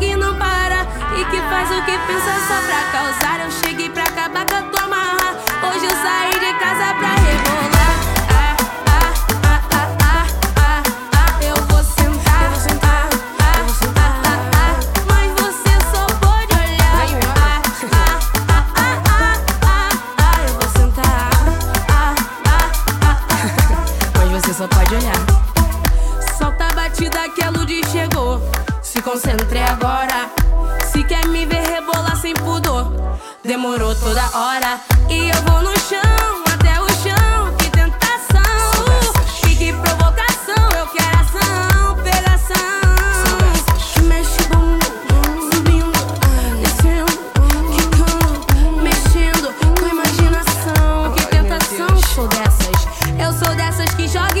e não para. E que faz o que pensa só pra causar. Eu cheguei pra acabar com a tua marra. Hoje eu saí de casa pra rebolar. Ah, ah, ah, ah, ah, ah, ah. Eu vou sentar. Ah, ah, ah, ah, ah. Mas você só pode olhar. Ah, ah, ah, ah, ah, ah, ah. Eu vou sentar. Ah, ah, ah, ah. Mas você só pode olhar. Solta a batida que a Lud chegou. Se concentre agora. Se quer me ver rebolar sem pudor, demorou toda hora. E eu vou no chão, até o chão, que tentação. que provocação, eu quero ação, pegação. Mexe bumbum, subindo, descendo, quicando, mexendo com imaginação. Que tentação, sou dessas, eu sou dessas que joga